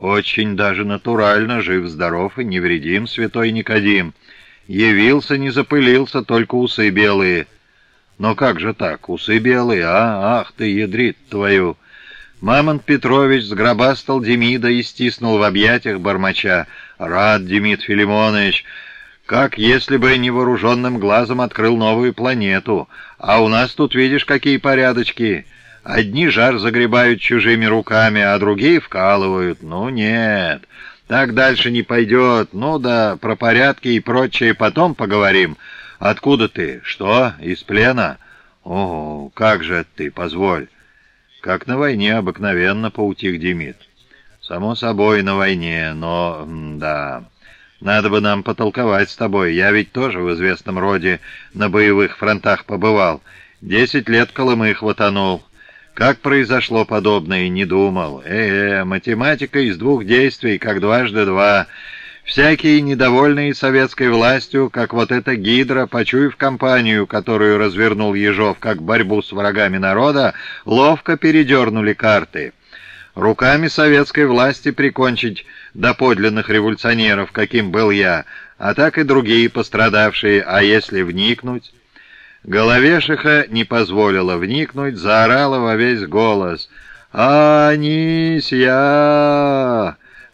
Очень даже натурально, жив-здоров и невредим, святой Никодим. Явился, не запылился, только усы белые. Но как же так, усы белые, а? Ах ты, ядрит твою!» Мамонт Петрович сгробастал Демида и стиснул в объятиях бармача. «Рад, Демид Филимонович, как если бы невооруженным глазом открыл новую планету. А у нас тут, видишь, какие порядочки. Одни жар загребают чужими руками, а другие вкалывают. Ну нет, так дальше не пойдет. Ну да, про порядки и прочее потом поговорим. Откуда ты? Что, из плена? О, как же ты, позволь. Как на войне обыкновенно, поутих Демид. Само собой, на войне, но... да... Надо бы нам потолковать с тобой. Я ведь тоже в известном роде на боевых фронтах побывал. Десять лет Колымы хватанул. Как произошло подобное, не думал. Э-э, математика из двух действий, как дважды два. Всякие недовольные советской властью, как вот эта гидра, почуяв компанию, которую развернул Ежов как борьбу с врагами народа, ловко передернули карты. Руками советской власти прикончить доподлинных революционеров, каким был я, а так и другие пострадавшие, а если вникнуть... Головешиха не позволила вникнуть, заорала во весь голос. «Анисья!»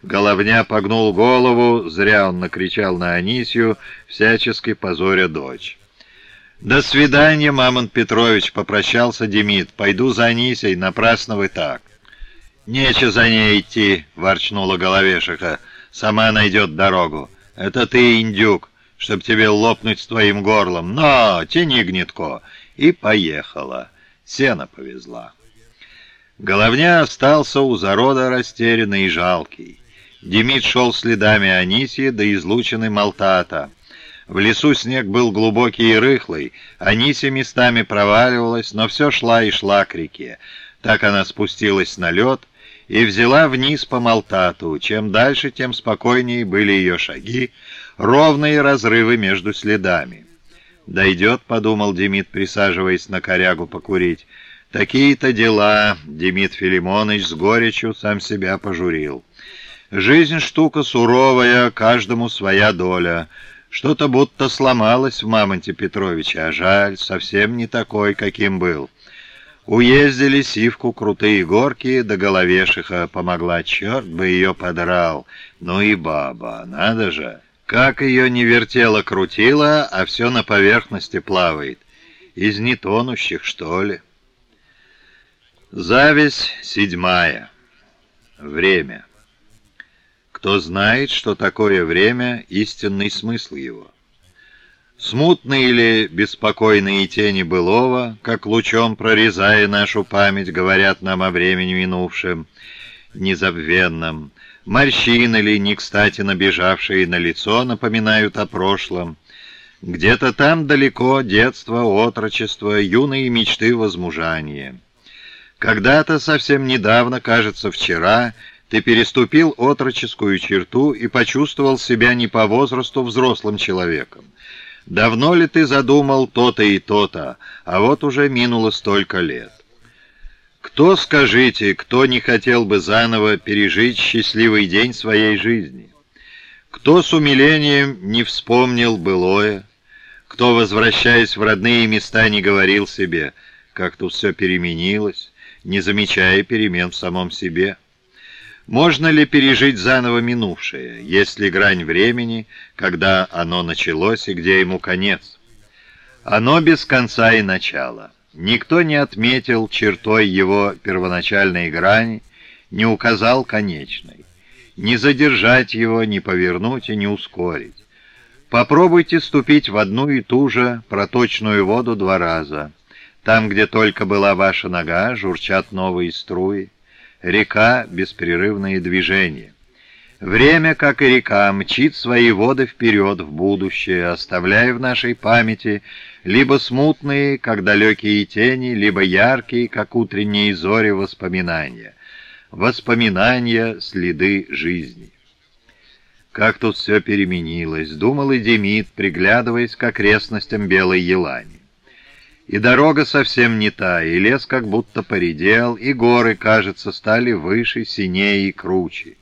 Головня погнул голову, зря он накричал на Анисью, всячески позоря дочь. «До свидания, Мамонт Петрович!» — попрощался Демид. «Пойду за Анисей, напрасно вы так». «Нече за ней идти!» — ворчнула Головешиха. «Сама найдет дорогу. Это ты, индюк!» Чтоб тебе лопнуть с твоим горлом. Но, тяни гнетко!» И поехала. Сено повезла. Головня остался у зарода растерянный и жалкий. Демид шел следами Анисии до излученной Малтата. В лесу снег был глубокий и рыхлый, Анисия местами проваливалась, но все шла и шла к реке. Так она спустилась на лед и взяла вниз по Малтату. Чем дальше, тем спокойнее были ее шаги, ровные разрывы между следами. «Дойдет», — подумал Демид, присаживаясь на корягу покурить. «Такие-то дела», — Демид Филимонович с горечью сам себя пожурил. «Жизнь штука суровая, каждому своя доля. Что-то будто сломалось в Мамонте Петровиче, а жаль, совсем не такой, каким был». Уездили сивку крутые горки, до головешиха помогла, черт бы ее подрал. Ну и баба, надо же. Как ее не вертело-крутило, а все на поверхности плавает. Из нетонущих, что ли? Зависть седьмая. Время. Кто знает, что такое время, истинный смысл его. Смутные или беспокойные тени былого, как лучом прорезая нашу память, говорят нам о времени минувшем, незабвенном, Морщины ли, не кстати набежавшие на лицо, напоминают о прошлом. Где-то там далеко детство, отрочество, юные мечты возмужания. Когда-то, совсем недавно, кажется, вчера, ты переступил отроческую черту и почувствовал себя не по возрасту взрослым человеком. Давно ли ты задумал то-то и то-то, а вот уже минуло столько лет. Кто, скажите, кто не хотел бы заново пережить счастливый день своей жизни? Кто с умилением не вспомнил былое? Кто, возвращаясь в родные места, не говорил себе, как тут все переменилось, не замечая перемен в самом себе? Можно ли пережить заново минувшее, есть ли грань времени, когда оно началось и где ему конец? Оно без конца и начала. Никто не отметил чертой его первоначальной грани, не указал конечной. Не задержать его, не повернуть и не ускорить. Попробуйте ступить в одну и ту же проточную воду два раза. Там, где только была ваша нога, журчат новые струи. Река — беспрерывные движения. Время, как и река, мчит свои воды вперед в будущее, оставляя в нашей памяти либо смутные, как далекие тени, либо яркие, как утренние зори воспоминания. Воспоминания — следы жизни. Как тут все переменилось, думал и Демид, приглядываясь к окрестностям Белой Елани. И дорога совсем не та, и лес как будто поредел, и горы, кажется, стали выше, синее и круче.